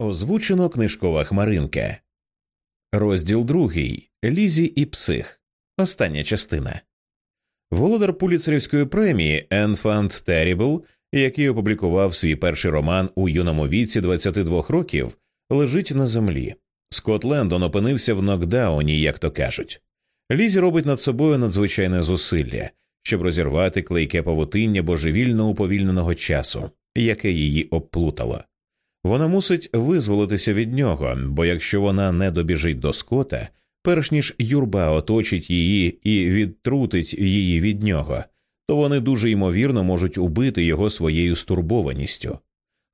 Озвучено книжкова хмаринка. Розділ другий Лізі і псих. Остання частина. Володар Пуліцерівської премії Enfant Terrible, який опублікував свій перший роман у юному віці 22 років, лежить на землі. Скотт Лендон опинився в нокдауні, як то кажуть. Лізі робить над собою надзвичайне зусилля, щоб розірвати клейке павутиння божевільно уповільненого часу, яке її обплутало. Вона мусить визволитися від нього, бо якщо вона не добіжить до скота, перш ніж юрба оточить її і відтрутить її від нього, то вони дуже ймовірно можуть убити його своєю стурбованістю,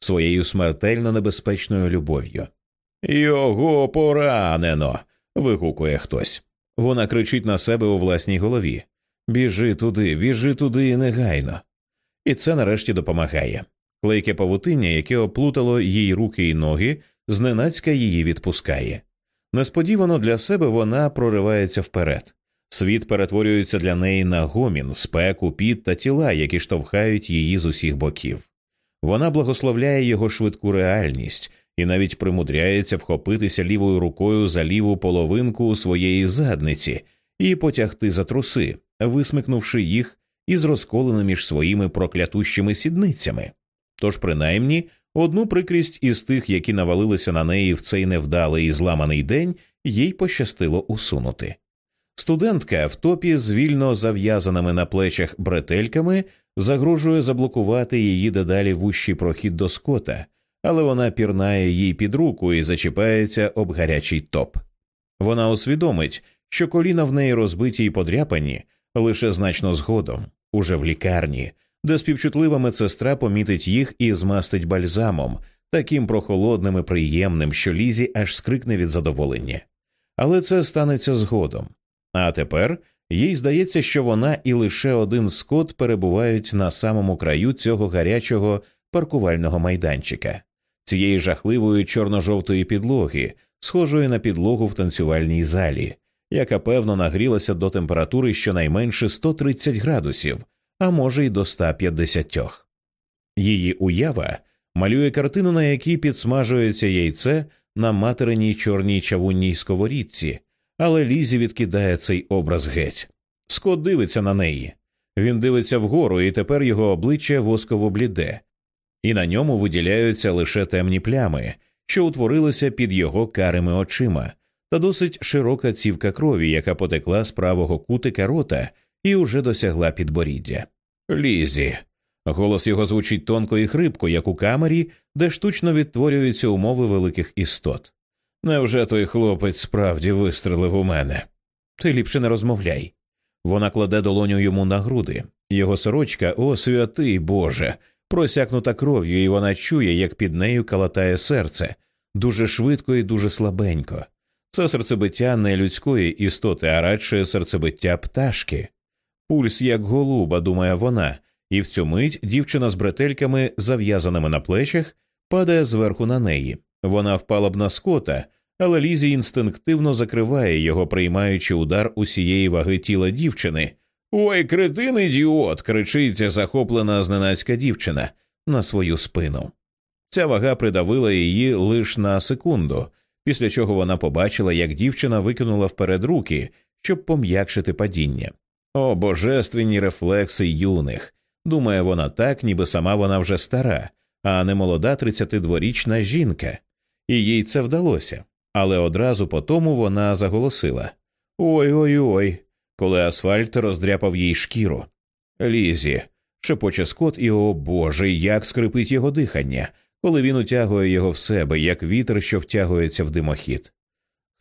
своєю смертельно небезпечною любов'ю. Його поранено. вигукує хтось. Вона кричить на себе у власній голові Біжи туди, біжи туди негайно. І це нарешті допомагає. Клейке павутиння, яке оплутало їй руки і ноги, зненацька її відпускає. Несподівано для себе вона проривається вперед. Світ перетворюється для неї на гомін, спеку, піт та тіла, які штовхають її з усіх боків. Вона благословляє його швидку реальність і навіть примудряється вхопитися лівою рукою за ліву половинку своєї задниці і потягти за труси, висмикнувши їх із розколеними між своїми проклятущими сідницями. Тож, принаймні, одну прикрість із тих, які навалилися на неї в цей невдалий і зламаний день, їй пощастило усунути. Студентка в топі з вільно зав'язаними на плечах бретельками загрожує заблокувати її дедалі вущий прохід до скота, але вона пірнає їй під руку і зачіпається об гарячий топ. Вона усвідомить, що коліна в неї розбиті й подряпані лише значно згодом, уже в лікарні, де співчутлива медсестра помітить їх і змастить бальзамом, таким прохолодним і приємним, що лізі аж скрикне від задоволення. Але це станеться згодом. А тепер їй здається, що вона і лише один скот перебувають на самому краю цього гарячого паркувального майданчика, цієї жахливої чорно-жовтої підлоги, схожої на підлогу в танцювальній залі, яка певно нагрілася до температури щонайменше 130 градусів, а може й до 150. Її уява малює картину, на якій підсмажується яйце на материній чорній чавунній сковорідці, але Лізі відкидає цей образ геть. Скот дивиться на неї. Він дивиться вгору, і тепер його обличчя восково бліде, і на ньому виділяються лише темні плями, що утворилися під його карими очима, та досить широка цівка крові, яка потекла з правого кутика рота і уже досягла підборіддя. Лізі. Голос його звучить тонко і хрипко, як у камері, де штучно відтворюються умови великих істот. Невже той хлопець справді вистрелив у мене? Ти ліпше не розмовляй. Вона кладе долоню йому на груди. Його сорочка, о святий Боже, просякнута кров'ю, і вона чує, як під нею калатає серце, дуже швидко і дуже слабенько. Це серцебиття не людської істоти, а радше серцебиття пташки. Пульс як голуба, думає вона, і в цю мить дівчина з бретельками, зав'язаними на плечах, падає зверху на неї. Вона впала б на скота, але Лізі інстинктивно закриває його, приймаючи удар усієї ваги тіла дівчини. Ой, кретин ідіот! кричить захоплена зненацька дівчина на свою спину. Ця вага придавила її лише на секунду, після чого вона побачила, як дівчина викинула вперед руки, щоб пом'якшити падіння. О, божественні рефлекси юних. Думає вона так, ніби сама вона вже стара, а не молода 32-річна жінка. І їй це вдалося. Але одразу по тому вона заголосила Ой ой ой, коли асфальт роздряпав їй шкіру. Лізі, шепоче скот, і о Боже, як скрипить його дихання, коли він утягує його в себе, як вітер, що втягується в димохід.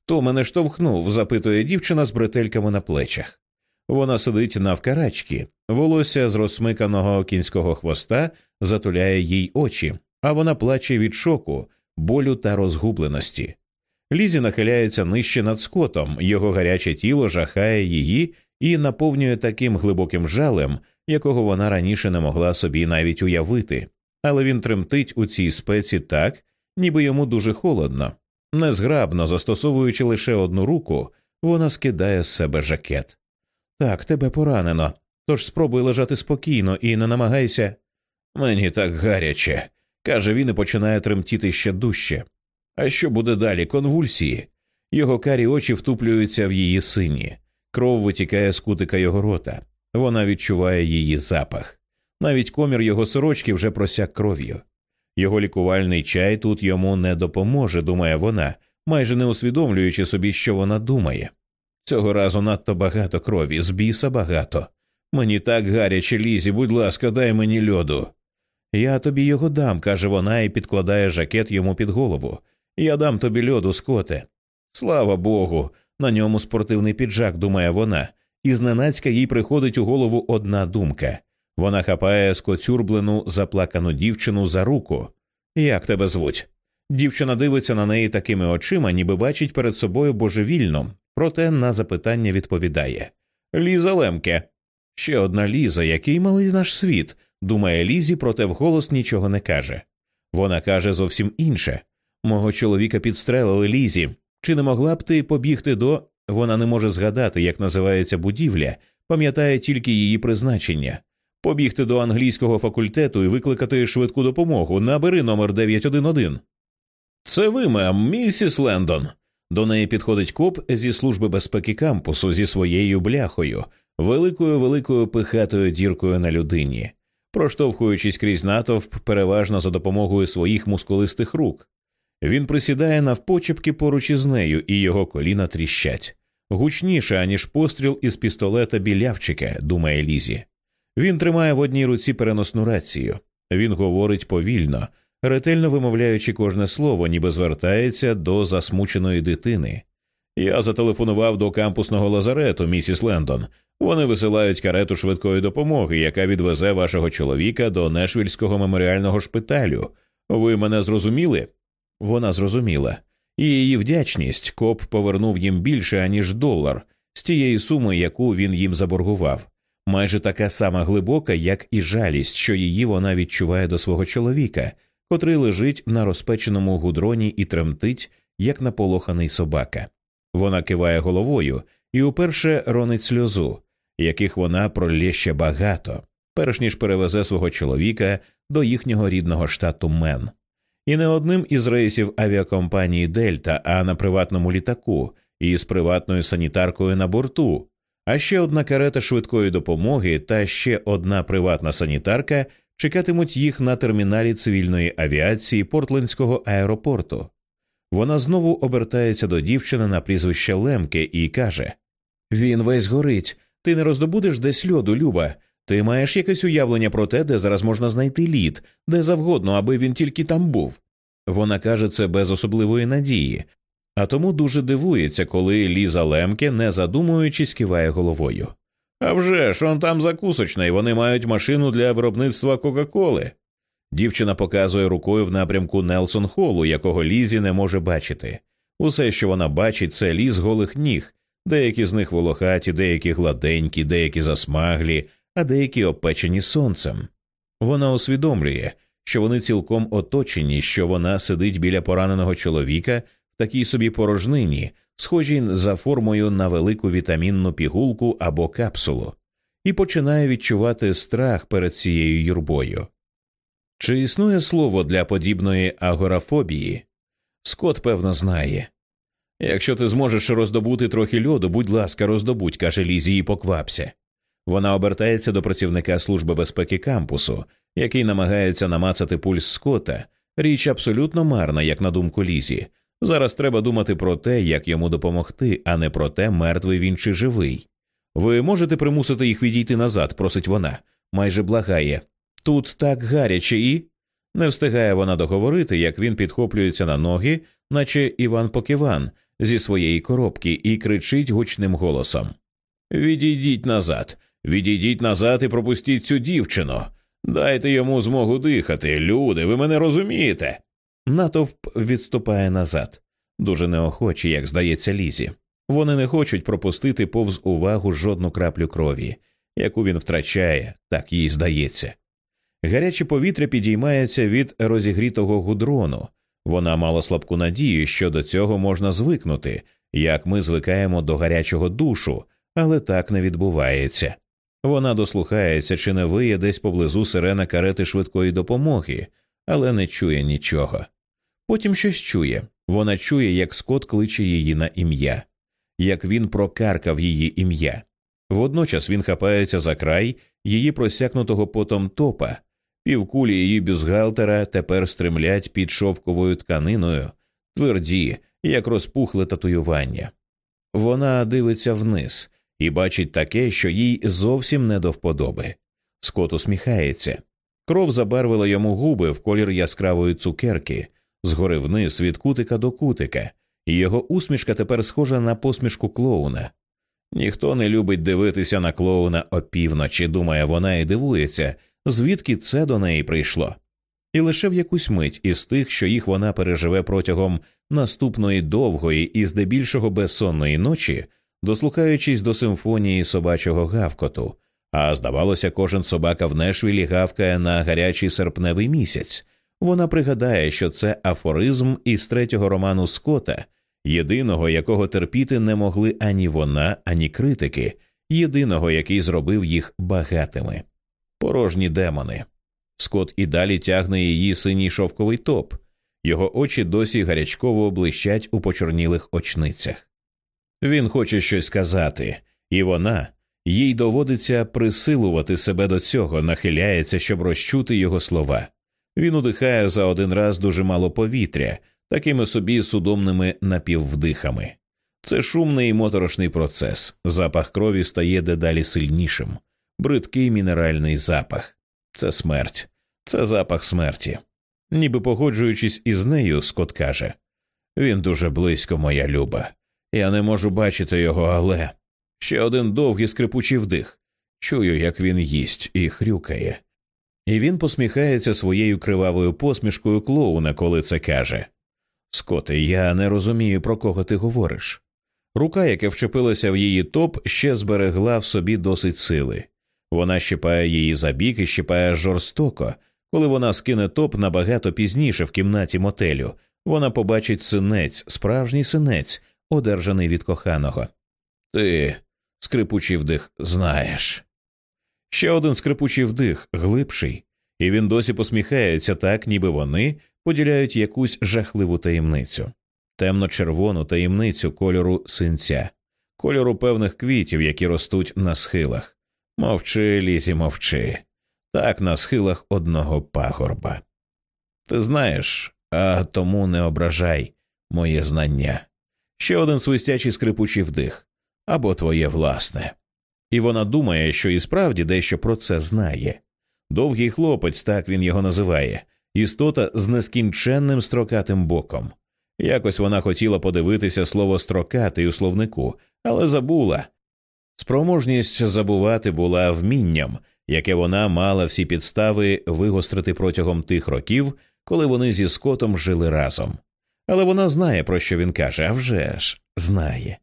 Хто мене штовхнув? запитує дівчина з бретельками на плечах. Вона сидить навкарачки, волосся з розсмиканого кінського хвоста затуляє їй очі, а вона плаче від шоку, болю та розгубленості. Лізі нахиляється нижче над скотом, його гаряче тіло жахає її і наповнює таким глибоким жалем, якого вона раніше не могла собі навіть уявити, але він тремтить у цій спеці так, ніби йому дуже холодно. Незграбно застосовуючи лише одну руку, вона скидає з себе жакет. Так, тебе поранено, тож спробуй лежати спокійно і не намагайся. Мені так гаряче, каже він і починає тремтіти ще дужче. А що буде далі? Конвульсії? Його карі очі втуплюються в її сині, кров витікає з кутика його рота. Вона відчуває її запах. Навіть комір його сорочки вже просяк кров'ю. Його лікувальний чай тут йому не допоможе, думає вона, майже не усвідомлюючи собі, що вона думає. Цього разу надто багато крові, з біса багато. Мені так гаряче лізі, будь ласка, дай мені льоду. Я тобі його дам, каже вона і підкладає жакет йому під голову. Я дам тобі льоду, скоте. Слава Богу, на ньому спортивний піджак, думає вона, і зненацька їй приходить у голову одна думка. Вона хапає скоцюрблену заплакану дівчину за руку. Як тебе звуть? Дівчина дивиться на неї такими очима, ніби бачить перед собою божевільну, проте на запитання відповідає Ліза Лемке. Ще одна Ліза, який малий наш світ, думає Лізі, проте вголос нічого не каже. Вона каже зовсім інше мого чоловіка підстрелили Лізі. Чи не могла б ти побігти до. Вона не може згадати, як називається будівля, пам'ятає тільки її призначення побігти до англійського факультету і викликати швидку допомогу. Набери номер 911. Це ви, мем, місіс Лендон. До неї підходить коп зі служби безпеки кампусу зі своєю бляхою, великою великою пихатою діркою на людині, проштовхуючись крізь натовп переважно за допомогою своїх мускулистих рук. Він присідає навпочепки поруч із нею, і його коліна тріщать. Гучніше, аніж постріл із пістолета білявчика, думає Лізі. Він тримає в одній руці переносну рацію. Він говорить повільно, ретельно вимовляючи кожне слово, ніби звертається до засмученої дитини. Я зателефонував до кампусного лазарету, місіс Лендон. Вони висилають карету швидкої допомоги, яка відвезе вашого чоловіка до Нешвільського меморіального шпиталю. Ви мене зрозуміли? Вона зрозуміла, і її вдячність коп повернув їм більше аніж долар з тієї суми, яку він їм заборгував майже така сама глибока, як і жалість, що її вона відчуває до свого чоловіка, котрий лежить на розпеченому гудроні і тремтить, як наполоханий собака. Вона киває головою і уперше ронить сльозу, яких вона пролє ще багато, перш ніж перевезе свого чоловіка до їхнього рідного штату Мен. І не одним із рейсів авіакомпанії Дельта, а на приватному літаку, і з приватною санітаркою на борту, а ще одна карета швидкої допомоги та ще одна приватна санітарка чекатимуть їх на терміналі цивільної авіації Портлендського аеропорту. Вона знову обертається до дівчини на прізвище Лемке і каже Він весь горить. Ти не роздобудеш десь льоду, Люба. Ти маєш якесь уявлення про те, де зараз можна знайти лід, де завгодно, аби він тільки там був. Вона каже це без особливої надії, а тому дуже дивується, коли Ліза Лемке, не задумуючись, киває головою. «А вже ж, он там закусочна, і вони мають машину для виробництва Кока-Коли. Дівчина показує рукою в напрямку Нелсон Холу, якого Лізі не може бачити. Усе, що вона бачить, це ліс голих ніг, деякі з них волохаті, деякі гладенькі, деякі засмаглі, а деякі опечені сонцем. Вона усвідомлює, що вони цілком оточені, що вона сидить біля пораненого чоловіка в такій собі порожнині, схожій за формою на велику вітамінну пігулку або капсулу, і починає відчувати страх перед цією юрбою. Чи існує слово для подібної агорафобії? Скот, певно, знає. Якщо ти зможеш роздобути трохи льоду, будь ласка, роздобудь, каже Лізі, і поквапся. Вона обертається до працівника служби безпеки кампусу, який намагається намацати пульс Скота, річ абсолютно марна, як на думку Лізі, Зараз треба думати про те, як йому допомогти, а не про те, мертвий він чи живий. Ви можете примусити їх відійти назад, просить вона, майже благає. Тут так гаряче і. Не встигає вона договорити, як він підхоплюється на ноги, наче Іван Покиван зі своєї коробки, і кричить гучним голосом Відійдіть назад, відійдіть назад і пропустіть цю дівчину. Дайте йому змогу дихати. Люди, ви мене розумієте. Натовп відступає назад, дуже неохоче, як здається, лізі. Вони не хочуть пропустити повз увагу жодну краплю крові, яку він втрачає, так їй здається. Гаряче повітря підіймається від розігрітого гудрону. Вона мала слабку надію, що до цього можна звикнути, як ми звикаємо до гарячого душу, але так не відбувається. Вона дослухається, чи не виє десь поблизу сирена карети швидкої допомоги, але не чує нічого. Потім щось чує Вона чує, як Скот кличе її на ім'я, як він прокаркав її ім'я. Водночас він хапається за край її просякнутого потом топа, півкулі її бюзгалтера тепер стремлять під шовковою тканиною, тверді, як розпухле татуювання. Вона дивиться вниз і бачить таке, що їй зовсім не до вподоби. Скот усміхається. Кров забарвила йому губи в колір яскравої цукерки, згори вниз від кутика до кутика, і його усмішка тепер схожа на посмішку клоуна. Ніхто не любить дивитися на клоуна опівночі, думає вона і дивується, звідки це до неї прийшло. І лише в якусь мить із тих, що їх вона переживе протягом наступної довгої і здебільшого безсонної ночі, дослухаючись до симфонії собачого гавкоту, а здавалося, кожен собака в Нешвілі гавкає на гарячий серпневий місяць. Вона пригадає, що це афоризм із третього роману Скота, єдиного, якого терпіти не могли ані вона, ані критики, єдиного, який зробив їх багатими. Порожні демони. Скот і далі тягне її синій шовковий топ, його очі досі гарячково блищать у почорнілих очницях. Він хоче щось сказати, і вона їй доводиться присилувати себе до цього, нахиляється, щоб розчути його слова. Він удихає за один раз дуже мало повітря, такими собі судомними напіввдихами. Це шумний і моторошний процес. Запах крові стає дедалі сильнішим, бридкий мінеральний запах. Це смерть, це запах смерті. Ніби погоджуючись із нею, Скот каже він дуже близько, моя люба. Я не можу бачити його, але ще один довгий скрипучий вдих. Чую, як він їсть і хрюкає. І він посміхається своєю кривавою посмішкою клоуна, коли це каже. Скоте, я не розумію, про кого ти говориш. Рука, яка вчепилася в її топ, ще зберегла в собі досить сили. Вона щипає її за бік і щипає жорстоко. Коли вона скине топ набагато пізніше в кімнаті мотелю, вона побачить синець, справжній синець, одержаний від коханого. Ти, скрипучий вдих, знаєш. Ще один скрипучий вдих, глибший, і він досі посміхається так, ніби вони поділяють якусь жахливу таємницю, темно-червону таємницю кольору синця, кольору певних квітів, які ростуть на схилах. Мовчи, лізі, мовчи, так на схилах одного пагорба. Ти знаєш, а тому не ображай моє знання. Ще один свистячий скрипучий вдих або твоє власне. І вона думає, що і справді дещо про це знає. Довгий хлопець, так він його називає, істота з нескінченним строкатим боком. Якось вона хотіла подивитися слово строкатий у словнику, але забула. Спроможність забувати була вмінням, яке вона мала всі підстави вигострити протягом тих років, коли вони зі скотом жили разом. Але вона знає, про що він каже, а вже ж знає.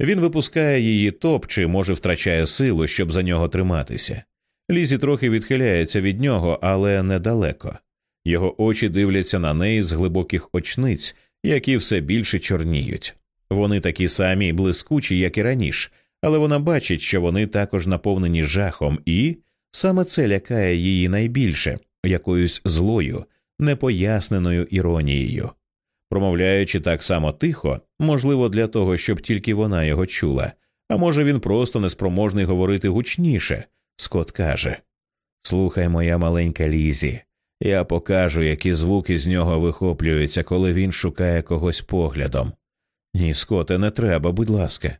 Він випускає її топ чи, може, втрачає силу, щоб за нього триматися. Лізі трохи відхиляється від нього, але недалеко. Його очі дивляться на неї з глибоких очниць, які все більше чорніють. Вони такі самі блискучі, як і раніше, але вона бачить, що вони також наповнені жахом, і саме це лякає її найбільше якоюсь злою, непоясненою іронією. Промовляючи так само тихо, можливо, для того, щоб тільки вона його чула, а може, він просто неспроможний говорити гучніше. Скот каже Слухай, моя маленька Лізі, я покажу, які звуки з нього вихоплюються, коли він шукає когось поглядом. Ні, Скоте, не треба, будь ласка.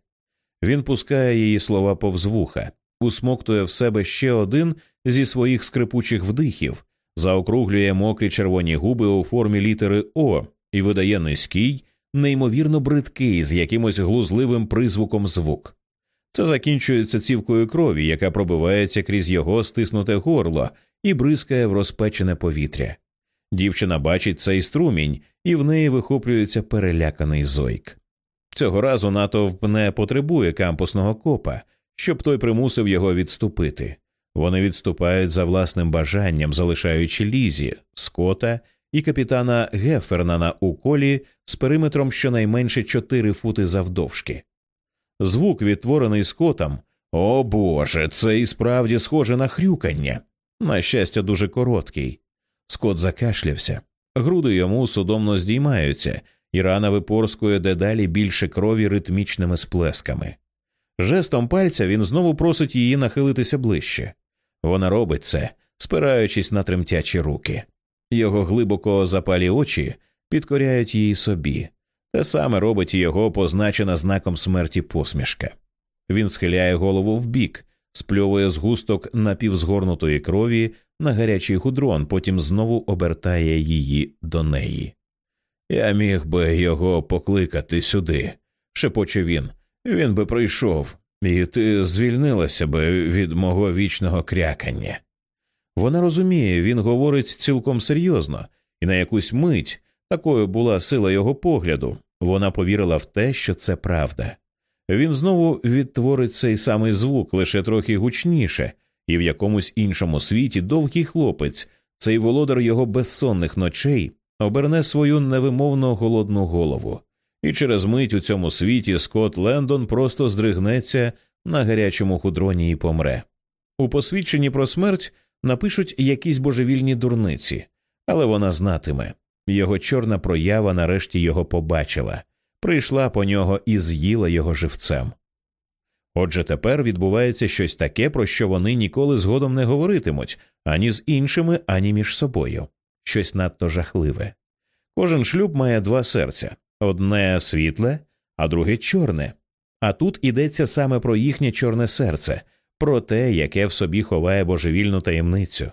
Він пускає її слова повз вуха, усмоктує в себе ще один зі своїх скрипучих вдихів, заокруглює мокрі червоні губи у формі літери О і видає низький, неймовірно бридкий, з якимось глузливим призвуком звук. Це закінчується цівкою крові, яка пробивається крізь його стиснуте горло і бризкає в розпечене повітря. Дівчина бачить цей струмінь, і в неї вихоплюється переляканий зойк. Цього разу натовп не потребує кампусного копа, щоб той примусив його відступити. Вони відступають за власним бажанням, залишаючи лізі, скота і капітана Гефернана у колі з периметром щонайменше чотири фути завдовжки. Звук, відтворений скотом, о Боже, це і справді схоже на хрюкання. На щастя, дуже короткий. Скот закашлявся, груди йому судомно здіймаються, і рана випорскує дедалі більше крові ритмічними сплесками. Жестом пальця він знову просить її нахилитися ближче. Вона робить це, спираючись на тремтячі руки. Його глибоко запалі очі підкоряють її собі. Те саме робить його позначена знаком смерті посмішка. Він схиляє голову вбік, спльовує згусток напівзгорнутої крові на гарячий гудрон, потім знову обертає її до неї. Я міг би його покликати сюди, шепоче він. Він би прийшов, і ти звільнилася би від мого вічного крякання. Вона розуміє, він говорить цілком серйозно, і на якусь мить такою була сила його погляду. Вона повірила в те, що це правда. Він знову відтворить цей самий звук лише трохи гучніше, і в якомусь іншому світі довгий хлопець, цей володар його безсонних ночей, оберне свою невимовно голодну голову, і через мить у цьому світі Скотт Лендон просто здригнеться на гарячому худроні і помре. У посвідченні про смерть напишуть якісь божевільні дурниці, але вона знатиме його чорна проява нарешті його побачила, прийшла по нього і з'їла його живцем. Отже, тепер відбувається щось таке, про що вони ніколи згодом не говоритимуть ані з іншими, ані між собою, щось надто жахливе. Кожен шлюб має два серця одне світле, а друге чорне. А тут ідеться саме про їхнє чорне серце, про те, яке в собі ховає божевільну таємницю.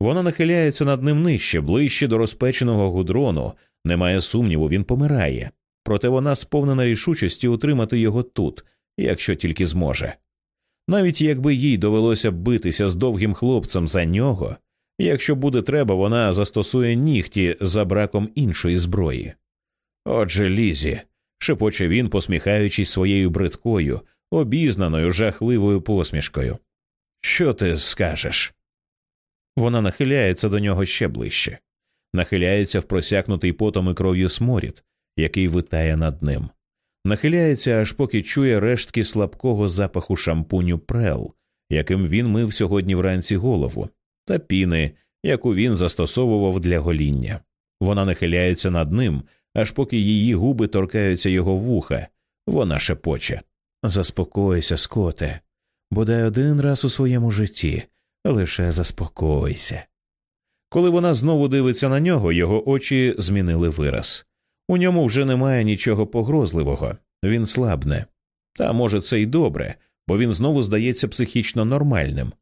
Вона нахиляється над ним нижче, ближче до розпеченого гудрону, немає сумніву, він помирає. Проте вона сповнена рішучості утримати його тут, якщо тільки зможе. Навіть якби їй довелося битися з довгим хлопцем за нього, якщо буде треба, вона застосує нігті за браком іншої зброї. Отже, Лізі, шепоче він, посміхаючись своєю бридкою, обізнаною жахливою посмішкою. Що ти скажеш? Вона нахиляється до нього ще ближче, нахиляється в просякнутий потом і кров'ю сморід, який витає над ним, нахиляється, аж поки чує рештки слабкого запаху шампуню прел, яким він мив сьогодні вранці голову, та піни, яку він застосовував для гоління. Вона нахиляється над ним, аж поки її губи торкаються його вуха, вона шепоче. Заспокойся, скоте, бодай один раз у своєму житті, лише заспокойся. Коли вона знову дивиться на нього, його очі змінили вираз. У ньому вже немає нічого погрозливого, він слабне. Та може це й добре, бо він знову здається психічно нормальним.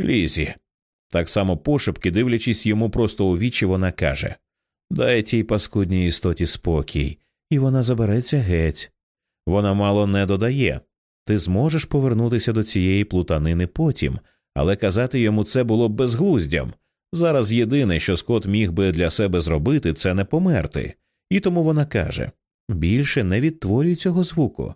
Лізі. Так само пошепки, дивлячись йому просто у вічі, вона каже Дай тій паскудній істоті спокій, і вона забереться геть. Вона мало не додає ти зможеш повернутися до цієї плутанини потім, але казати йому це було б безглуздям. Зараз єдине, що Скот міг би для себе зробити, це не померти, і тому вона каже більше не відтворюй цього звуку.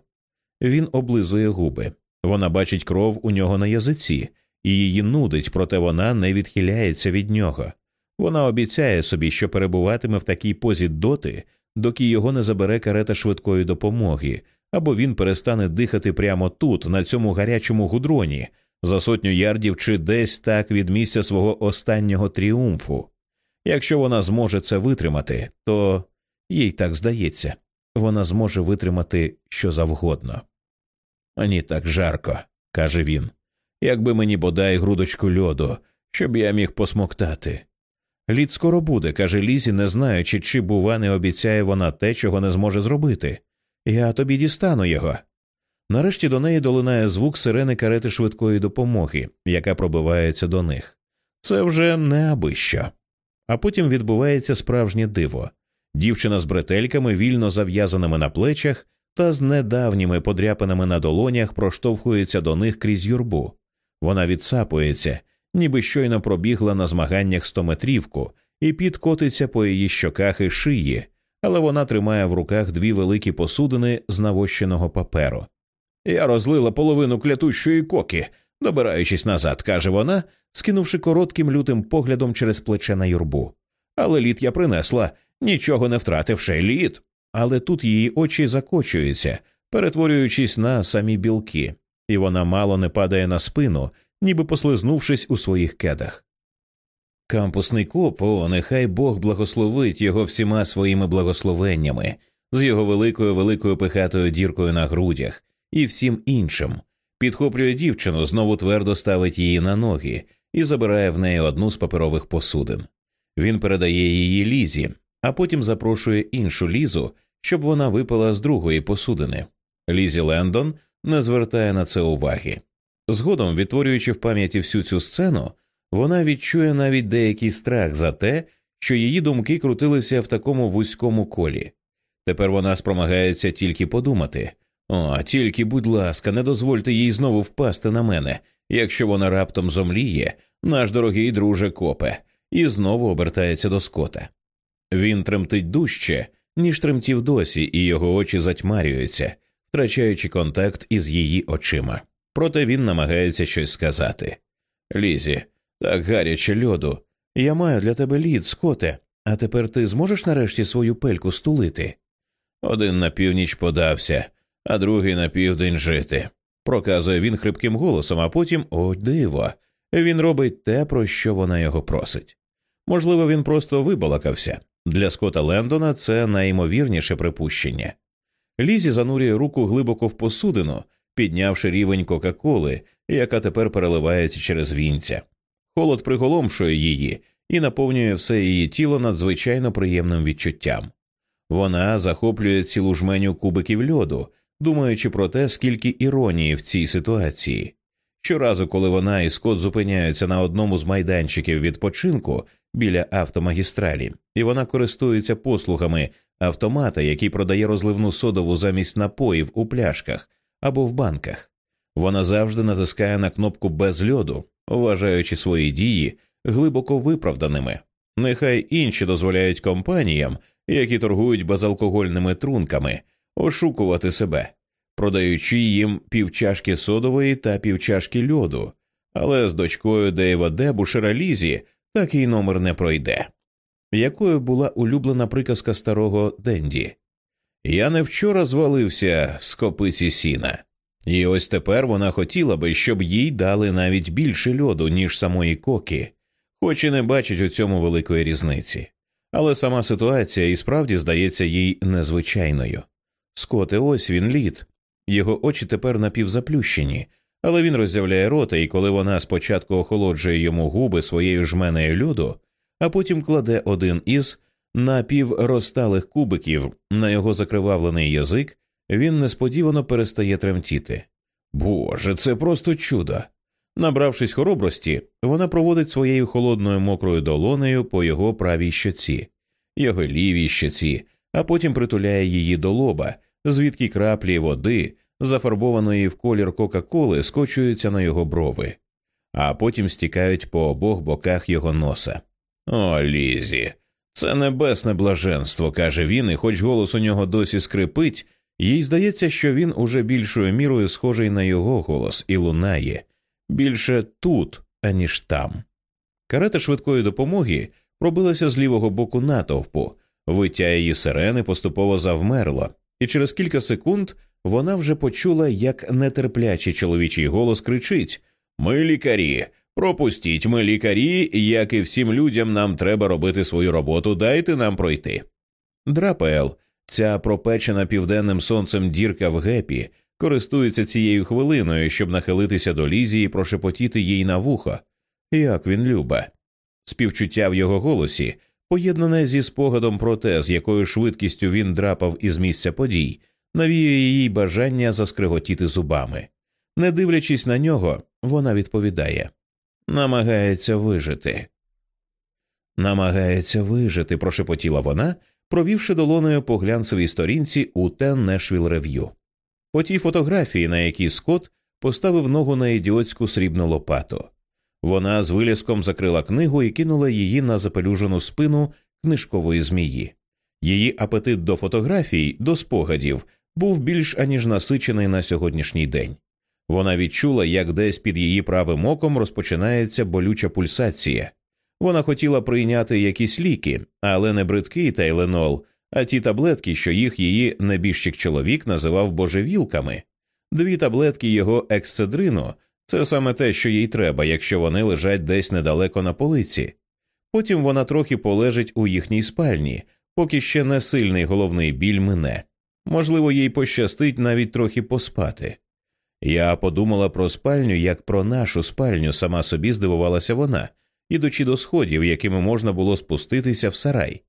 Він облизує губи. Вона бачить кров у нього на язиці, і її нудить, проте вона не відхиляється від нього. Вона обіцяє собі, що перебуватиме в такій позі доти, доки його не забере карета швидкої допомоги, або він перестане дихати прямо тут, на цьому гарячому гудроні, за сотню ярдів чи десь так від місця свого останнього тріумфу. Якщо вона зможе це витримати, то їй так здається, вона зможе витримати що завгодно. Ані так жарко, каже він, якби мені бодай грудочку льоду, щоб я міг посмоктати. Лід скоро буде, каже Лізі, не знаючи, чи, бува, не обіцяє вона те, чого не зможе зробити. Я тобі дістану його. Нарешті до неї долинає звук сирени карети швидкої допомоги, яка пробивається до них. Це вже не аби що. А потім відбувається справжнє диво. Дівчина з бретельками, вільно зав'язаними на плечах та з недавніми подряпинами на долонях проштовхується до них крізь юрбу. Вона відсапується, ніби щойно пробігла на змаганнях стометрівку, і підкотиться по її щоках і шиї, але вона тримає в руках дві великі посудини з навощеного паперу. Я розлила половину клятущої коки, добираючись назад, каже вона, скинувши коротким лютим поглядом через плече на юрбу. Але лід я принесла, нічого не втративши лід. Але тут її очі закочуються, перетворюючись на самі білки, і вона мало не падає на спину, ніби послизнувшись у своїх кедах. Кампусний коп, о, нехай Бог благословить його всіма своїми благословеннями, з його великою великою пихатою діркою на грудях і всім іншим, підхоплює дівчину, знову твердо ставить її на ноги і забирає в неї одну з паперових посудин. Він передає її лізі, а потім запрошує іншу лізу, щоб вона випила з другої посудини. Лізі Лендон не звертає на це уваги. Згодом, відтворюючи в пам'яті всю цю сцену, вона відчує навіть деякий страх за те, що її думки крутилися в такому вузькому колі. Тепер вона спромагається тільки подумати о, тільки, будь ласка, не дозвольте їй знову впасти на мене, якщо вона раптом зомліє, наш дорогий друже копе, і знову обертається до скота. Він тремтить дужче, ніж тремтів досі, і його очі затьмарюються, втрачаючи контакт із її очима. Проте він намагається щось сказати. Лізі, так гаряче льоду. Я маю для тебе лід, скоте, а тепер ти зможеш нарешті свою пельку стулити? Один на північ подався, а другий на південь жити. Проказує він хрипким голосом, а потім, о, диво, він робить те, про що вона його просить. Можливо, він просто вибалакався. Для Скота Лендона це найімовірніше припущення. Лізі занурює руку глибоко в посудину, піднявши рівень Кока-Коли, яка тепер переливається через вінця. Холод приголомшує її і наповнює все її тіло надзвичайно приємним відчуттям. Вона захоплює цілу жменю кубиків льоду, думаючи про те, скільки іронії в цій ситуації. Щоразу, коли вона і Скот зупиняються на одному з майданчиків відпочинку біля автомагістралі, і вона користується послугами автомата, який продає розливну содову замість напоїв у пляшках або в банках, вона завжди натискає на кнопку без льоду, вважаючи свої дії глибоко виправданими. Нехай інші дозволяють компаніям, які торгують безалкогольними трунками, ошукувати себе, продаючи їм півчашки содової та півчашки льоду, але з дочкою Дейва Дебушера Лізі такий номер не пройде. Якою була улюблена приказка старого Денді? Я не вчора звалився з копиці сіна, і ось тепер вона хотіла би, щоб їй дали навіть більше льоду, ніж самої коки, хоч і не бачить у цьому великої різниці. Але сама ситуація і справді здається їй незвичайною. Скоте, ось він лід. Його очі тепер напівзаплющені, але він роззявляє рота, і коли вона спочатку охолоджує йому губи своєю жменею льоду, а потім кладе один із напівросталих кубиків на його закривавлений язик, він несподівано перестає тремтіти. Боже, це просто чудо. Набравшись хоробрості, вона проводить своєю холодною мокрою долонею по його правій щоці, його лівій щоці, а потім притуляє її до лоба, звідки краплі води, зафарбованої в колір Кока-Коли, скочуються на його брови, а потім стікають по обох боках його носа. О, Лізі, це небесне блаженство, каже він, і хоч голос у нього досі скрипить, їй здається, що він уже більшою мірою схожий на його голос і лунає більше тут, аніж там. Карета швидкої допомоги пробилася з лівого боку натовпу, виття її сирени поступово завмерло, і через кілька секунд вона вже почула, як нетерплячий чоловічий голос кричить Ми лікарі, пропустіть ми лікарі, як і всім людям нам треба робити свою роботу, дайте нам пройти. Драпел, ця пропечена південним сонцем дірка в гепі, користується цією хвилиною, щоб нахилитися до Лізі і прошепотіти їй на вухо. Як він, люба. Співчуття в його голосі, поєднане зі спогадом про те, з якою швидкістю він драпав із місця подій, навіює їй бажання заскриготіти зубами. Не дивлячись на нього, вона відповідає намагається вижити. Намагається вижити, прошепотіла вона, провівши долоною по глянцевій сторінці у Ten Nashville Review. По тій фотографії, на якій Скотт поставив ногу на ідіотську срібну лопату. Вона з вилізком закрила книгу і кинула її на запелюжену спину книжкової змії. Її апетит до фотографій, до спогадів був більш аніж насичений на сьогоднішній день. Вона відчула, як десь під її правим оком розпочинається болюча пульсація. Вона хотіла прийняти якісь ліки, але не бридкий тайленол, а ті таблетки, що їх її небіжчик чоловік називав божевілками. Дві таблетки його ексцедрину це саме те, що їй треба, якщо вони лежать десь недалеко на полиці. Потім вона трохи полежить у їхній спальні, поки ще не сильний головний біль мине. Можливо, їй пощастить навіть трохи поспати. Я подумала про спальню як про нашу спальню, сама собі здивувалася вона, ідучи до сходів, якими можна було спуститися в сарай.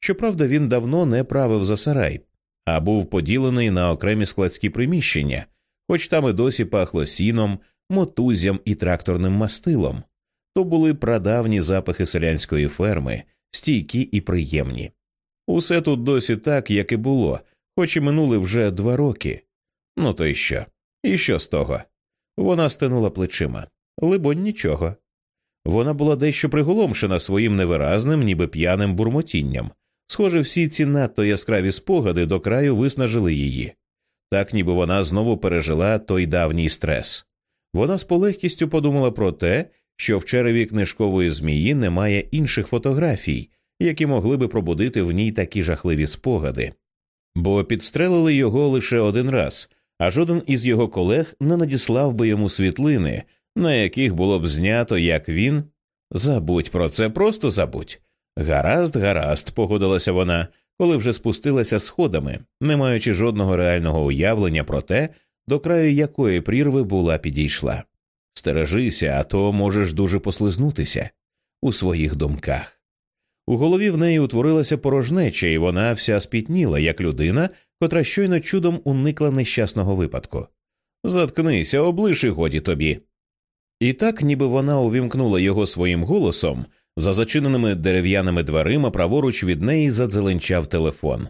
Щоправда, він давно не правив за сарай, а був поділений на окремі складські приміщення, хоч там і досі пахло сіном, мотузям і тракторним мастилом. То були прадавні запахи селянської ферми, стійкі і приємні. Усе тут досі так, як і було, хоч і минули вже два роки. Ну то й що? І що з того? Вона стинула плечима. Либонь, нічого. Вона була дещо приголомшена своїм невиразним, ніби п'яним бурмотінням. Схоже, всі ці надто яскраві спогади до краю виснажили її, так ніби вона знову пережила той давній стрес. Вона з полегкістю подумала про те, що в череві книжкової змії немає інших фотографій, які могли би пробудити в ній такі жахливі спогади, бо підстрелили його лише один раз, а жоден із його колег не надіслав би йому світлини, на яких було б знято, як він. Забудь про це, просто забудь. Гаразд, гаразд, погодилася вона, коли вже спустилася сходами, не маючи жодного реального уявлення про те, до краю якої прірви була підійшла. Стережися, а то можеш дуже послизнутися у своїх думках. У голові в неї утворилася порожнеча, і вона вся спітніла, як людина, котра щойно чудом уникла нещасного випадку. Заткнися, облиши годі тобі. І так, ніби вона увімкнула його своїм голосом, за зачиненими дерев'яними дверима праворуч від неї задзеленчав телефон.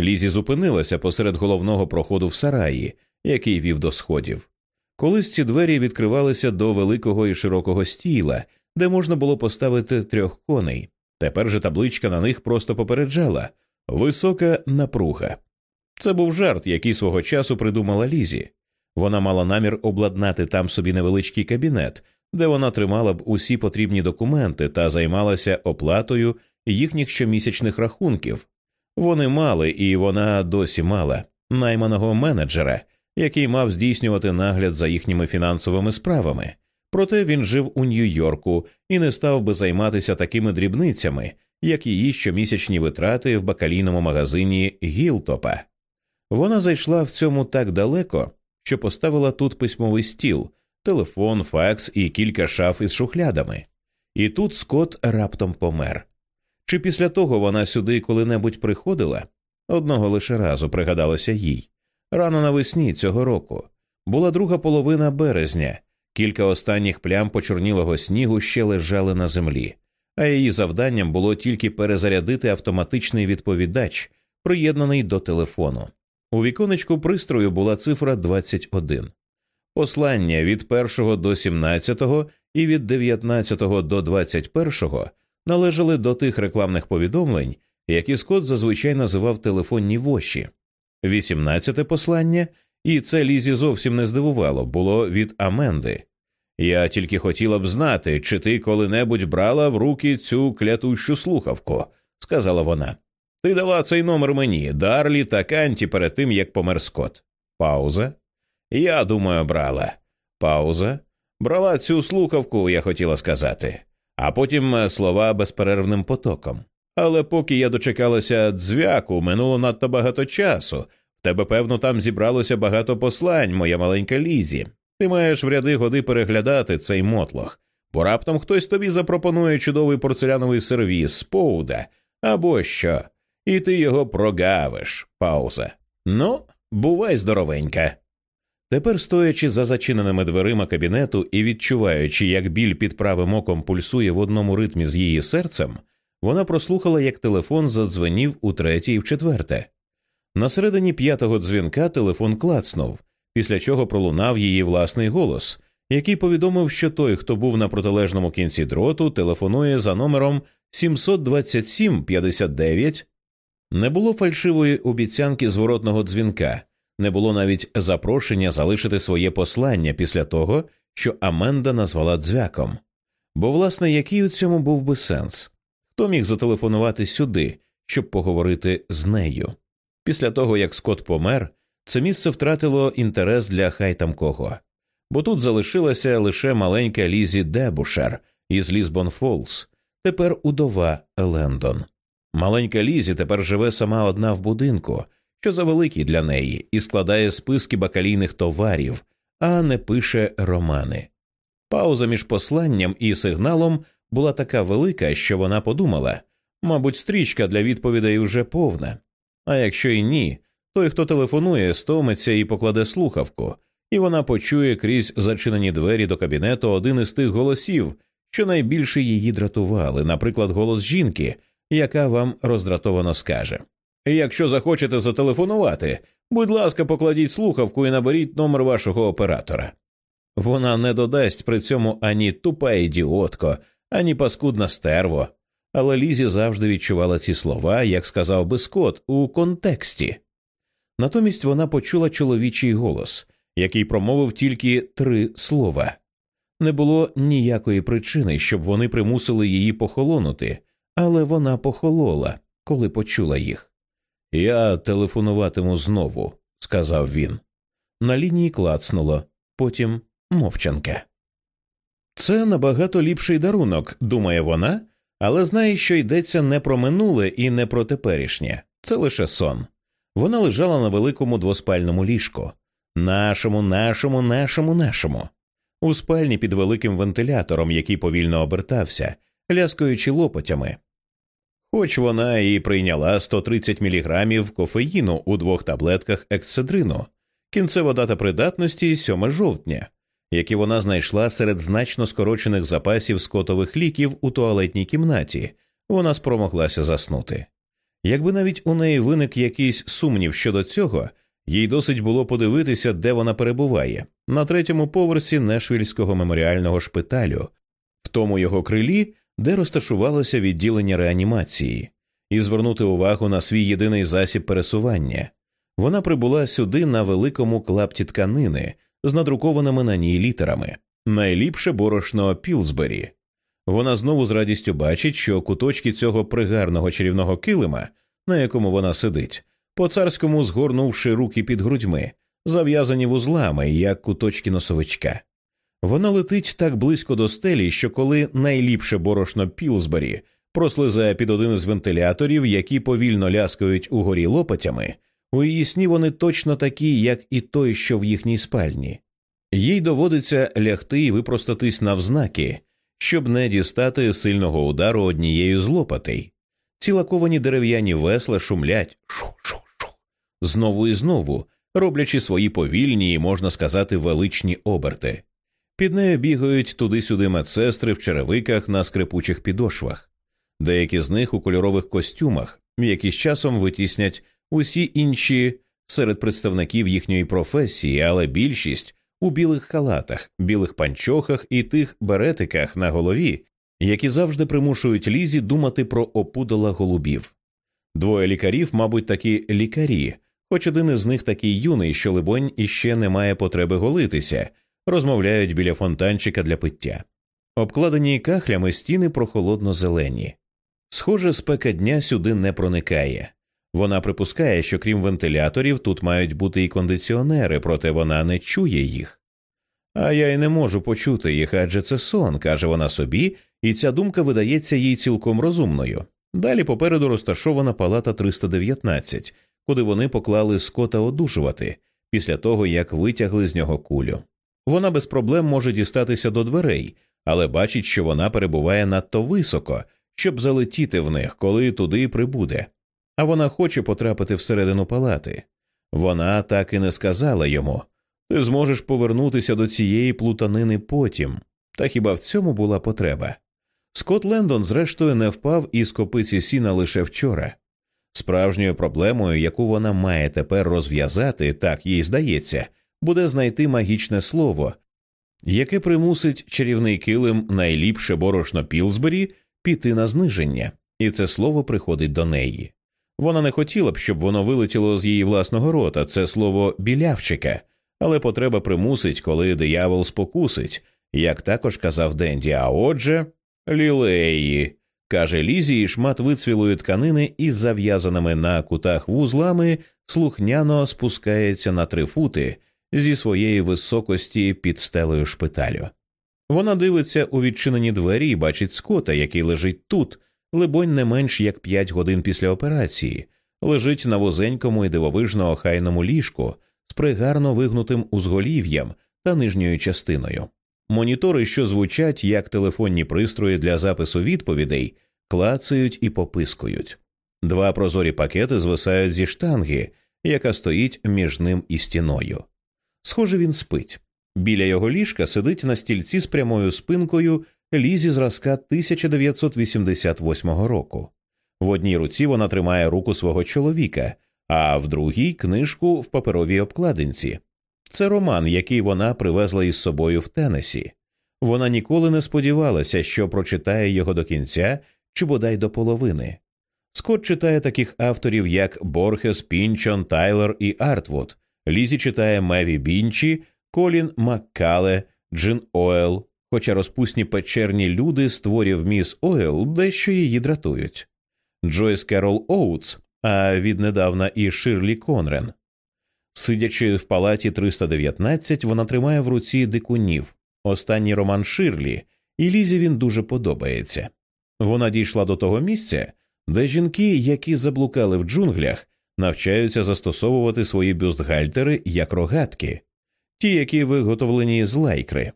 Лізі зупинилася посеред головного проходу в сараї, який вів до сходів. Колись ці двері відкривалися до великого і широкого стіла, де можна було поставити трьох коней. Тепер же табличка на них просто попереджала висока напруга. Це був жарт, який свого часу придумала Лізі. Вона мала намір обладнати там собі невеличкий кабінет, де вона тримала б усі потрібні документи та займалася оплатою їхніх щомісячних рахунків. Вони мали, і вона досі мала найманого менеджера, який мав здійснювати нагляд за їхніми фінансовими справами. Проте він жив у Нью-Йорку і не став би займатися такими дрібницями, як її щомісячні витрати в бакалійному магазині Гілтопа. Вона зайшла в цьому так далеко, що поставила тут письмовий стіл, телефон, факс і кілька шаф із шухлядами. І тут Скот раптом помер. Чи після того вона сюди коли-небудь приходила? Одного лише разу пригадалося їй. Рано навесні цього року була друга половина березня, кілька останніх плям почорнілого снігу ще лежали на землі, а її завданням було тільки перезарядити автоматичний відповідач, приєднаний до телефону. У віконечку пристрою була цифра 21. Послання від 1 до 17 і від 19 до 21 належали до тих рекламних повідомлень, які Скотт зазвичай називав телефонні воші. 18-те послання, і це Лізі зовсім не здивувало, було від Аменди. Я тільки хотіла б знати, чи ти коли-небудь брала в руки цю клятущу слухавку, сказала вона. Ти дала цей номер мені, Дарлі та Канті перед тим, як помер Скотт. Пауза. Я думаю, брала. Пауза. Брала цю слухавку, я хотіла сказати, а потім е, слова безперервним потоком. Але поки я дочекалася дзвяку, минуло надто багато часу. В тебе, певно, там зібралося багато послань, моя маленька Лізі. Ти маєш в ряди годи переглядати цей мотлох, бо раптом хтось тобі запропонує чудовий порцеляновий сервіс, споуда або що, і ти його прогавиш. Пауза. Ну, бувай здоровенька. Тепер, стоячи за зачиненими дверима кабінету і відчуваючи, як біль під правим оком пульсує в одному ритмі з її серцем, вона прослухала, як телефон задзвенів у третє і в четверте. На середині п'ятого дзвінка телефон клацнув, після чого пролунав її власний голос, який повідомив, що той, хто був на протилежному кінці дроту, телефонує за номером 727 59. Не було фальшивої обіцянки зворотного дзвінка не було навіть запрошення залишити своє послання після того, що Аменда назвала дзвяком. Бо, власне, який у цьому був би сенс? Хто міг зателефонувати сюди, щоб поговорити з нею? Після того, як Скот помер, це місце втратило інтерес для хай там кого, бо тут залишилася лише маленька Лізі Дебушер із Лізбон Фолс, тепер удова Лендон. Маленька Лізі тепер живе сама одна в будинку, що завеликий для неї, і складає списки бакалійних товарів, а не пише романи. Пауза між посланням і сигналом була така велика, що вона подумала мабуть, стрічка для відповідей уже повна. А якщо й ні, той, хто телефонує, стомиться і покладе слухавку, і вона почує крізь зачинені двері до кабінету один із тих голосів, що найбільше її дратували, наприклад, голос жінки, яка вам роздратовано скаже Якщо захочете зателефонувати, будь ласка, покладіть слухавку і наберіть номер вашого оператора. Вона не додасть при цьому ані тупа ідіотко, ані паскудна стерво, але Лізі завжди відчувала ці слова, як сказав би Скотт, у контексті. Натомість вона почула чоловічий голос, який промовив тільки три слова. Не було ніякої причини, щоб вони примусили її похолонути, але вона похолола, коли почула їх. Я телефонуватиму знову, сказав він. На лінії клацнуло, потім мовчанка. Це набагато ліпший дарунок, думає вона, але знає, що йдеться не про минуле і не про теперішнє, це лише сон. Вона лежала на великому двоспальному ліжку, нашому, нашому, нашому, нашому, у спальні під великим вентилятором, який повільно обертався, ляскаючи лопотями. Хоч вона і прийняла 130 міліграмів кофеїну у двох таблетках ексцедрину, кінцева дата придатності 7 жовтня, які вона знайшла серед значно скорочених запасів скотових ліків у туалетній кімнаті, вона спромоглася заснути. Якби навіть у неї виник якийсь сумнів щодо цього, їй досить було подивитися, де вона перебуває, на третьому поверсі Нешвільського меморіального шпиталю, в тому його крилі, де розташувалося відділення реанімації, і звернути увагу на свій єдиний засіб пересування. Вона прибула сюди на великому клапті тканини з надрукованими на ній літерами найліпше борошно Пілсбері. Вона знову з радістю бачить, що куточки цього пригарного чарівного килима, на якому вона сидить, по царському згорнувши руки під грудьми, зав'язані вузлами, як куточки носовичка. Вона летить так близько до стелі, що коли найліпше борошно Пілсбері прослизає під один із вентиляторів, які повільно ляскають угорі лопатями, у її сні вони точно такі, як і той, що в їхній спальні. Їй доводиться лягти і випростатись навзнаки, щоб не дістати сильного удару однією з лопатей. Ці лаковані дерев'яні весла шумлять шух-шух-шух, знову і знову, роблячи свої повільні і, можна сказати, величні оберти. Під нею бігають туди-сюди медсестри в черевиках на скрипучих підошвах, деякі з них у кольорових костюмах, які з часом витіснять усі інші серед представників їхньої професії, але більшість у білих халатах, білих панчохах і тих беретиках на голові, які завжди примушують лізі думати про опудала голубів. Двоє лікарів, мабуть, такі лікарі, хоч один із них такий юний, що, либонь, іще не має потреби голитися, розмовляють біля фонтанчика для пиття. Обкладені кахлями стіни прохолодно зелені. Схоже, спека дня сюди не проникає. Вона припускає, що крім вентиляторів тут мають бути і кондиціонери, проте вона не чує їх. А я й не можу почути їх, адже це сон, каже вона собі, і ця думка видається їй цілком розумною. Далі попереду розташована палата 319, куди вони поклали скота одушувати після того, як витягли з нього кулю. Вона без проблем може дістатися до дверей, але бачить, що вона перебуває надто високо, щоб залетіти в них, коли туди прибуде а вона хоче потрапити всередину палати. Вона так і не сказала йому ти зможеш повернутися до цієї плутанини потім, та хіба в цьому була потреба? Скот Лендон, зрештою, не впав із копиці сіна лише вчора. Справжньою проблемою, яку вона має тепер розв'язати, так їй здається, буде знайти магічне слово, яке примусить чарівний килим найліпше борошно Пілсбері піти на зниження, і це слово приходить до неї. Вона не хотіла б, щоб воно вилетіло з її власного рота, це слово білявчика, але потреба примусить, коли диявол спокусить, як також казав Денді. А отже, лілеї, каже Лізі, і шмат вицвілої тканини із зав'язаними на кутах вузлами слухняно спускається на три фути зі своєї високості під стелею шпиталю. Вона дивиться у відчинені двері і бачить скота, який лежить тут, либонь, не менш як п'ять годин після операції, лежить на вузенькому і дивовижно охайному ліжку з пригарно вигнутим узголів'ям та нижньою частиною. Монітори, що звучать як телефонні пристрої для запису відповідей, клацають і попискують. Два прозорі пакети звисають зі штанги, яка стоїть між ним і стіною. Схоже, він спить. Біля його ліжка сидить на стільці з прямою спинкою лізі зразка 1988 року. В одній руці вона тримає руку свого чоловіка, а в другій книжку в паперовій обкладинці. Це роман, який вона привезла із собою в Теннесі. Вона ніколи не сподівалася, що прочитає його до кінця чи бодай до половини. Скотт читає таких авторів, як Борхес, Пінчон, Тайлер і Етвуд. Лізі читає Мейв Бінчі, Колін Маккалоу, Джин Ойл, хоча розпусні печерні люди з творів міс Ойл дещо її дратують. Джойс Керол Оутс, а віднедавна і Ширлі Конран. Сидячи в палаті 319, вона тримає в руці дикунів, останній роман Ширлі, і Лізі він дуже подобається. Вона дійшла до того місця, де жінки, які заблукали в джунглях, навчаються застосовувати свої бюстгальтери як рогатки, ті, які виготовлені з лайкри.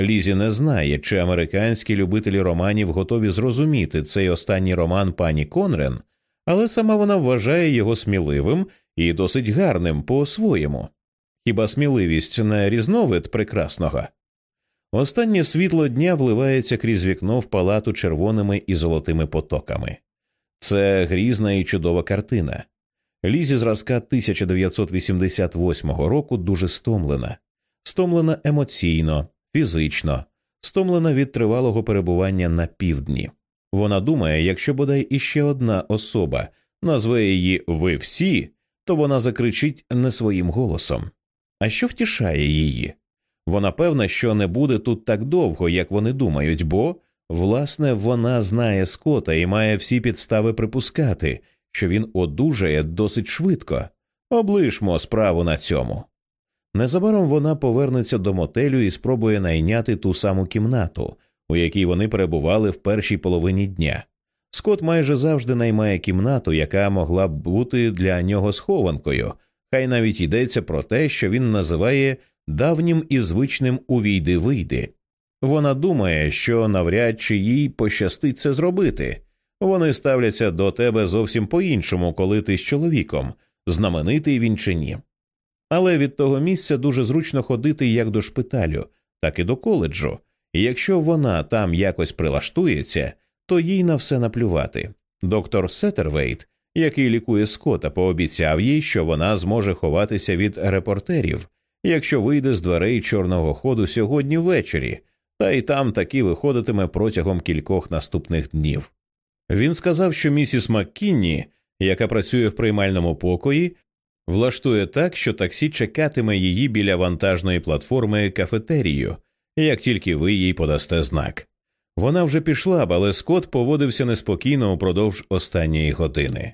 Лізі не знає, чи американські любителі романів готові зрозуміти цей останній роман пані Конрен, але сама вона вважає його сміливим і досить гарним по своєму. Хіба сміливість не різновид прекрасного? Останнє світло дня вливається крізь вікно в палату червоними і золотими потоками. Це грізна і чудова картина. Лізі зразка 1988 року дуже стомлена, стомлена емоційно, фізично, стомлена від тривалого перебування на півдні. Вона думає, якщо бодай іще одна особа назве її ви всі, то вона закричить не своїм голосом. А що втішає її? Вона певна, що не буде тут так довго, як вони думають, бо, власне, вона знає скота і має всі підстави припускати, що він одужає досить швидко. Облишмо справу на цьому. Незабаром вона повернеться до мотелю і спробує найняти ту саму кімнату, у якій вони перебували в першій половині дня. Скот майже завжди наймає кімнату, яка могла б бути для нього схованкою, хай навіть йдеться про те, що він називає давнім і звичним увійди вийди. Вона думає, що навряд чи їй пощастить це зробити. Вони ставляться до тебе зовсім по іншому, коли ти з чоловіком, знаменитий він чи ні. Але від того місця дуже зручно ходити як до шпиталю, так і до коледжу, і якщо вона там якось прилаштується, то їй на все наплювати. Доктор Сеттервейт, який лікує скота, пообіцяв їй, що вона зможе ховатися від репортерів, якщо вийде з дверей чорного ходу сьогодні ввечері, та й там таки виходитиме протягом кількох наступних днів. Він сказав, що місіс Маккінні, яка працює в приймальному покої, влаштує так, що таксі чекатиме її біля вантажної платформи кафетерію, як тільки ви їй подасте знак. Вона вже пішла б, але Скотт поводився неспокійно упродовж останньої години.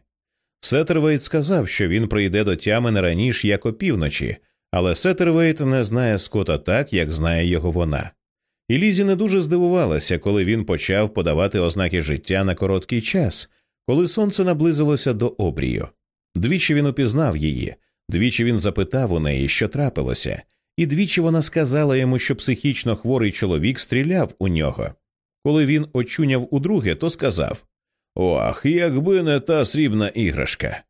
Сеттервейт сказав, що він прийде до тями не раніше, як опівночі, але Сеттервейт не знає Скотта так, як знає його вона. І Лізі не дуже здивувалася, коли він почав подавати ознаки життя на короткий час, коли сонце наблизилося до обрію. Двічі він упізнав її, двічі він запитав у неї, що трапилося, і двічі вона сказала йому, що психічно хворий чоловік стріляв у нього. Коли він очуняв удруге, то сказав Ох, якби не та срібна іграшка.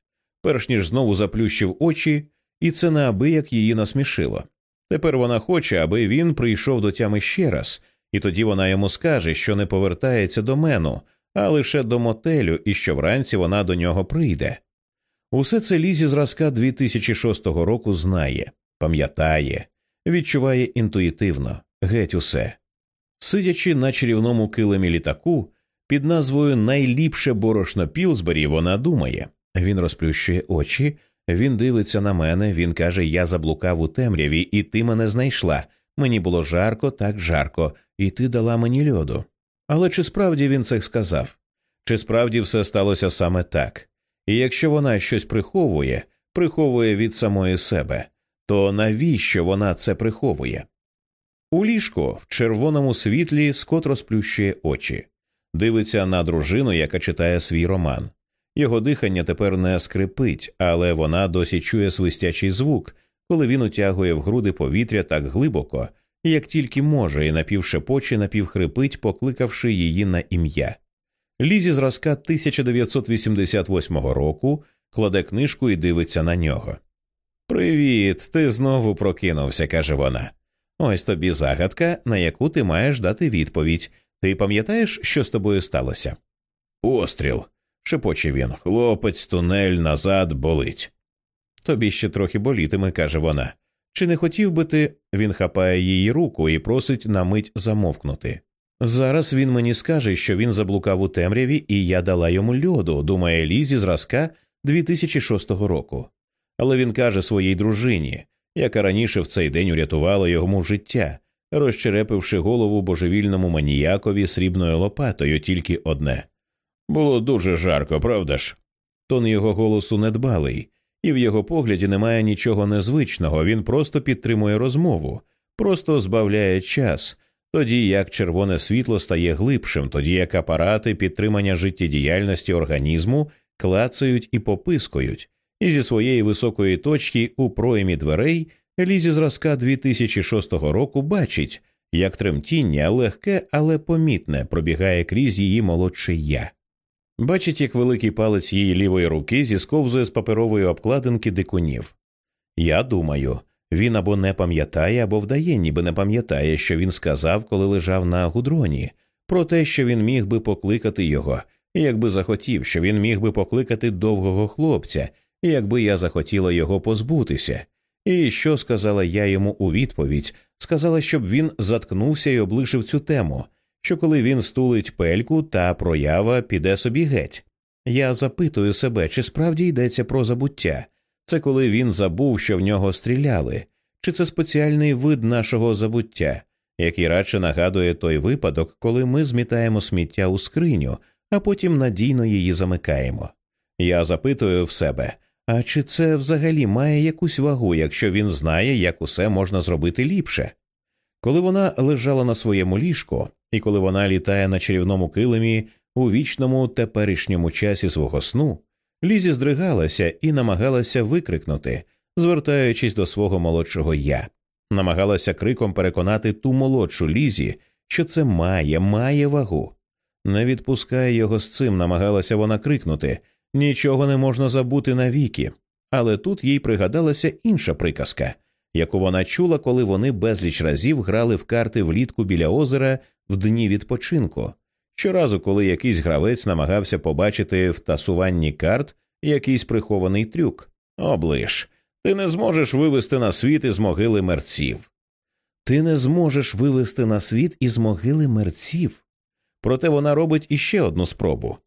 Перш ніж знову заплющив очі, і це неабияк її насмішило. Тепер вона хоче, аби він прийшов до тями ще раз, і тоді вона йому скаже, що не повертається до мену, а лише до мотелю, і що вранці вона до нього прийде. Усе це Лізі зразка 2006 року знає, пам'ятає, відчуває інтуїтивно, геть усе. Сидячи на чарівному килимі літаку, під назвою Найліпше борошно Пілсбері, вона думає він розплющує очі, він дивиться на мене, він каже: Я заблукав у темряві, і ти мене знайшла. Мені було жарко, так жарко, і ти дала мені льоду. Але чи справді він це сказав? Чи справді все сталося саме так? І якщо вона щось приховує, приховує від самої себе, то навіщо вона це приховує? У ліжку в червоному світлі скот розплющує очі. дивиться на дружину, яка читає свій роман. Його дихання тепер не скрипить, але вона досі чує свистячий звук, коли він утягує в груди повітря так глибоко, як тільки може, і напівшепоче напівхрипить, покликавши її на ім'я. Лізі зразка 1988 року кладе книжку і дивиться на нього. Привіт, ти знову прокинувся, каже вона. Ось тобі загадка, на яку ти маєш дати відповідь. Ти пам'ятаєш, що з тобою сталося? Постріл. Шепоче він. Хлопець, тунель назад болить. Тобі ще трохи болітиме, каже вона. Чи не хотів би ти. Він хапає її руку і просить на мить замовкнути. Зараз він мені скаже, що він заблукав у темряві, і я дала йому льоду, думає Лізі зразка 2006 року. Але він каже своїй дружині, яка раніше в цей день урятувала йому життя, розчерепивши голову божевільному маніякові срібною лопатою тільки одне. Було дуже жарко, правда ж? Тон його голосу недбалий, і в його погляді немає нічого незвичного, він просто підтримує розмову, просто збавляє час, тоді як червоне світло стає глибшим, тоді як апарати підтримання життєдіяльності організму клацають і попискують, і зі своєї високої точки у проймі дверей лізі зразка 2006 року бачить, як тремтіння легке, але помітне пробігає крізь її молодше я. Бачить, як великий палець її лівої руки зісковзує з паперової обкладинки дикунів. Я думаю, він або не пам'ятає, або вдає, ніби не пам'ятає, що він сказав, коли лежав на гудроні, про те, що він міг би покликати його, якби захотів, що він міг би покликати довгого хлопця, якби я захотіла його позбутися. І що сказала я йому у відповідь? Сказала, щоб він заткнувся і облишив цю тему, що коли він стулить пельку, та проява піде собі геть. Я запитую себе, чи справді йдеться про забуття. Це коли він забув, що в нього стріляли, чи це спеціальний вид нашого забуття, який радше нагадує той випадок, коли ми змітаємо сміття у скриню, а потім надійно її замикаємо. Я запитую в себе, а чи це взагалі має якусь вагу, якщо він знає, як усе можна зробити ліпше? Коли вона лежала на своєму ліжку, і коли вона літає на чарівному килимі у вічному теперішньому часі свого сну, Лізі здригалася і намагалася викрикнути, звертаючись до свого молодшого я, намагалася криком переконати ту молодшу Лізі, що це має, має вагу. Не відпускає його з цим, намагалася вона крикнути нічого не можна забути навіки. Але тут їй пригадалася інша приказка, яку вона чула, коли вони безліч разів грали в карти влітку біля озера в дні відпочинку. Щоразу, коли якийсь гравець намагався побачити в тасуванні карт якийсь прихований трюк. Облиш, ти не зможеш вивести на світ із могили мерців. Ти не зможеш вивести на світ із могили мерців. Проте вона робить іще одну спробу.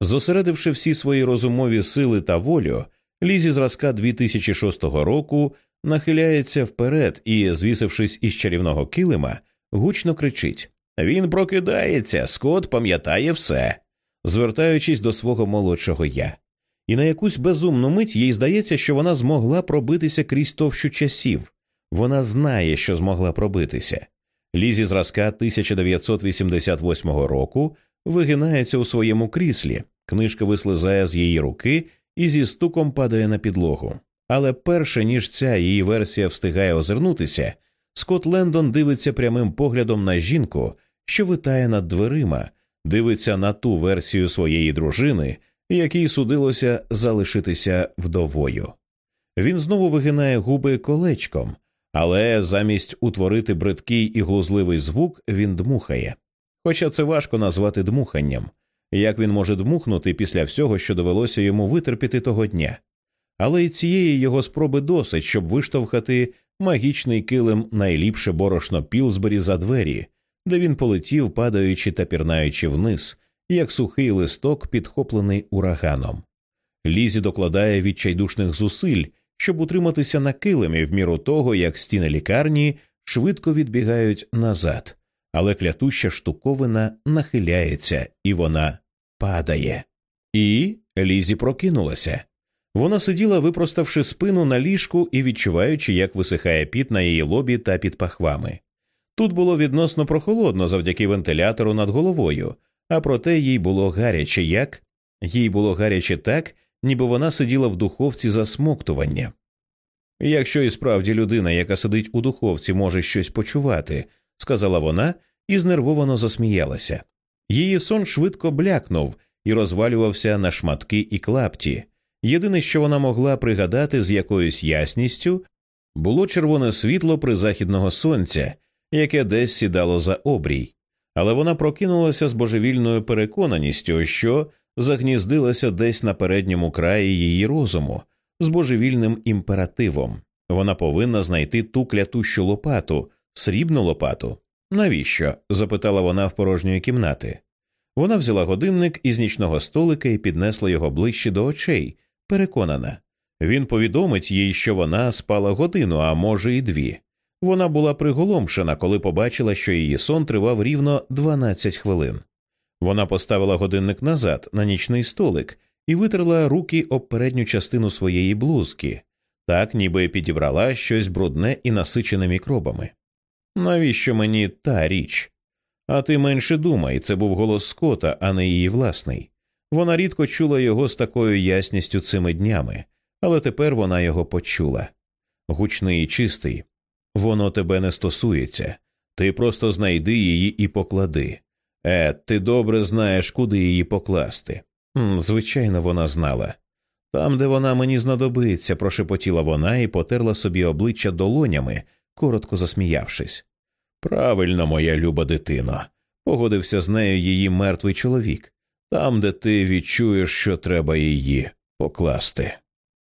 Зосередивши всі свої розумові сили та волю, лізі зразка 2006 року нахиляється вперед і, звісившись із чарівного килима, гучно кричить Він прокидається, Скот пам'ятає все, звертаючись до свого молодшого я. І на якусь безумну мить їй здається, що вона змогла пробитися крізь товщу часів. Вона знає, що змогла пробитися. Лізі зразка 1988 року вигинається у своєму кріслі, книжка вислизає з її руки і зі стуком падає на підлогу. Але перше ніж ця її версія встигає озирнутися, Скот Лендон дивиться прямим поглядом на жінку, що витає над дверима, дивиться на ту версію своєї дружини, якій судилося залишитися вдовою. Він знову вигинає губи колечком, але замість утворити бридкий і глузливий звук він дмухає. Хоча це важко назвати дмуханням, як він може дмухнути після всього, що довелося йому витерпіти того дня. Але й цієї його спроби досить, щоб виштовхати магічний килим найліпше борошно Пілсбері за двері, де він полетів, падаючи та пірнаючи вниз, як сухий листок, підхоплений ураганом. Лізі докладає відчайдушних зусиль, щоб утриматися на килимі в міру того, як стіни лікарні швидко відбігають назад, але клятуща штуковина нахиляється, і вона падає. І Лізі прокинулася. Вона сиділа, випроставши спину на ліжку і відчуваючи, як висихає піт на її лобі та під пахвами. Тут було відносно прохолодно завдяки вентилятору над головою, а проте їй було гаряче як їй було гаряче так, ніби вона сиділа в духовці засмоктування. Якщо і справді людина, яка сидить у духовці, може щось почувати, сказала вона і знервовано засміялася. Її сон швидко блякнув і розвалювався на шматки і клапті. Єдине, що вона могла пригадати з якоюсь ясністю, було червоне світло призахідного сонця, яке десь сідало за обрій, але вона прокинулася з божевільною переконаністю, що загніздилася десь на передньому краї її розуму, з божевільним імперативом. Вона повинна знайти ту клятущу лопату, срібну лопату. Навіщо? запитала вона в порожньої кімнати. Вона взяла годинник із нічного столика і піднесла його ближче до очей, переконана. Він повідомить їй, що вона спала годину, а може, і дві. Вона була приголомшена, коли побачила, що її сон тривав рівно 12 хвилин. Вона поставила годинник назад на нічний столик і витерла руки об передню частину своєї блузки, так ніби підібрала щось брудне і насичене мікробами. Навіщо мені та річ? А ти менше думай, це був голос Скота, а не її власний. Вона рідко чула його з такою ясністю цими днями, але тепер вона його почула. Гучний і чистий. Воно тебе не стосується. Ти просто знайди її і поклади. Е, ти добре знаєш, куди її покласти. Звичайно, вона знала. Там, де вона мені знадобиться, прошепотіла вона і потерла собі обличчя долонями, коротко засміявшись. Правильно, моя люба дитино, погодився з нею її мертвий чоловік, там, де ти відчуєш, що треба її покласти.